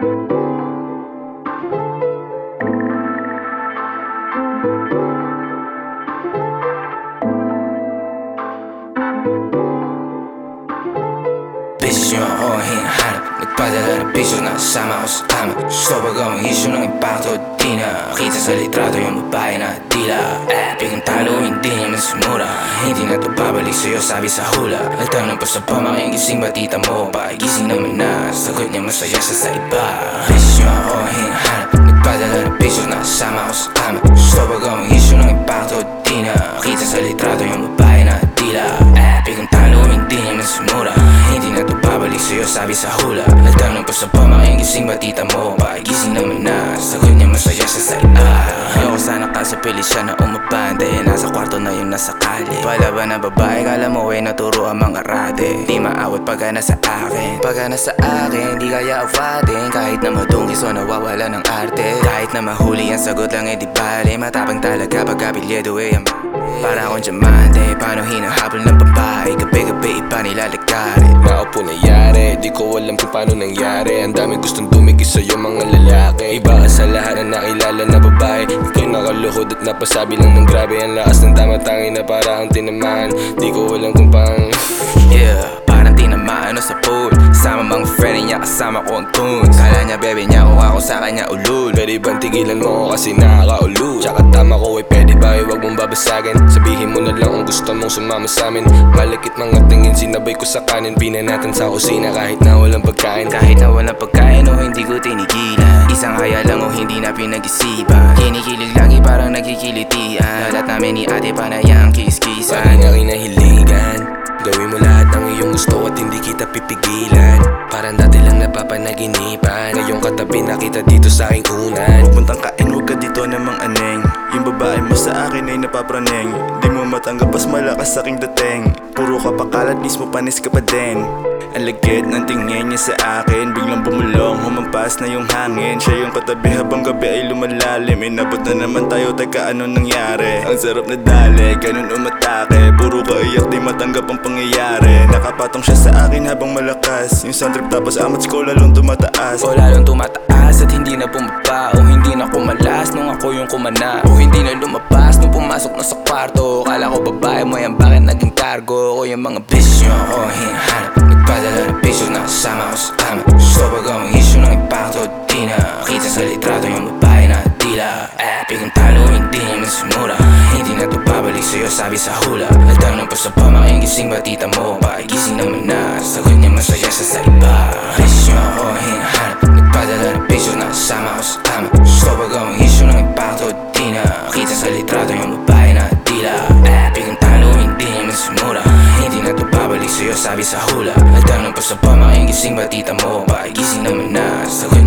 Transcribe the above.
Bitch, you're all here. Nagpadala ng piso na kasama ko sa kama Gusto pag ang issue ng impacto Di na kita sa litrato yung babae na tila Eh, bigong talo hindi naman sumura Hindi na to babalik sa'yo sabi sa hula Nagtanong pa sa pamanging gising ba tita mo Pagising naman na sagot niya masaya siya sa iba Bisyo ako ang hinahanap Nagpadala ng piso na kasama ko sa kama Gusto pag ang issue ng impacto Di na kita sa litrato yung babae na tila Eh, bigong talo hindi naman sumura Hindi na to babalik sa'yo sabi sa hula gising ba tita mo? Pagising naman na? Sagot niya masaya sa iba Ayoko sana kasapili siya na umabante Nasa kwarto na yung nasa kali Palaban na babae kala mo ay naturo ang mga rade. Di maawat pagka nasa akin. Pagka nasa akin di kaya awatin. Kahit na madungis o nawawala ng arte. Kahit na mahuli ang sagot lang eh di bale. Matapang talaga pagka eh ang Para akong diamante Paano hinahabol ng babae. Gabi-gabi iba nilalagari Naupo na yari Di ko alam kung paano nangyari. Ang dami gustong tumigil sa'yo mga lalaki. Iba ka sa lahat na nakilala na babae. Ika'y nakaluhod at napasabi lang ng grabe. Ang lakas ng tama tangi na para ang tinamaan Di ko alam kung pang Yeah, parang tinamaan no sa pool Sama mga friend niya kasama ko ang tunes. Kala niya bebe niya kung ako sa kanya ulul. Pwede bang tigilan mo ako kasi nakakaulo Tsaka tama ko eh pwede ba eh wag mong babasagin? Sabihin mo na lang kung gusto mong sumama sa amin. Malakit mga tingin sinabay ko sa kanin. Pina natin sa kusina kahit na walang pagkain. Kahit na walang pagkain o hindi ko tinigilan. Isang haya lang o hindi na pinag-isipan. Kinikilig lagi parang nagkikilitian. Lahat namin ni ate panayang kiss-kissan. Na kinahiligan Gawin mo lahat ng iyong gusto at hindi kita pipigilan sa aking unan Pupuntang kain, huwag ka dito namang aneng. Yung babae mo sa akin ay napapraneng. Di mo matanggap pas malakas aking dating. Puro ka pakalat, mismo panis ka pa din. Ang lagkit ng tingin niya sa akin. Biglang bumulong, humampas na yung hangin. Siya yung katabi habang gabi ay lumalalim. Inabot na naman tayo, teka ano nangyari? Ang sarap na dali, ganun umatake. Puro ka iyak, di matanggap ang pangyayari. Nakapatong siya sa akin habang malakas. Yung trip tapos amats ko lalong tumataas. O lalong tumataas at hindi na bumaba O hindi na kumalas nung ako yung kumana O hindi na lumabas nung pumasok na sa kwarto. Kala ko babae mo yan bakit naging cargo? Ko yung mga bisyo ako ang hinahanap Nagpadala ng piso na kasama ko sa kama Gusto pag ang issue ng impacto Di na kita sa litrato yung babae na tila. Eh, bigong talo hindi naman sumura Hindi na to babalik sa'yo sabi sa hula. Nagtanong pa sa pamanging gising ba tita mo? Pagising naman na. Sagot niya masaya siya sa iba Bisyo ako hinahanap Nagpadala ng piso na kasama ko sa kama Gusto pag ang issue ng impacto Di na kita sa litrato yung babae na tila Eh, bigong talo hindi naman sumura Hindi na to babalik sa'yo sabi sa hula. Nagtanong pa sa pamanging gising ba tita mo. Pagising naman na sagot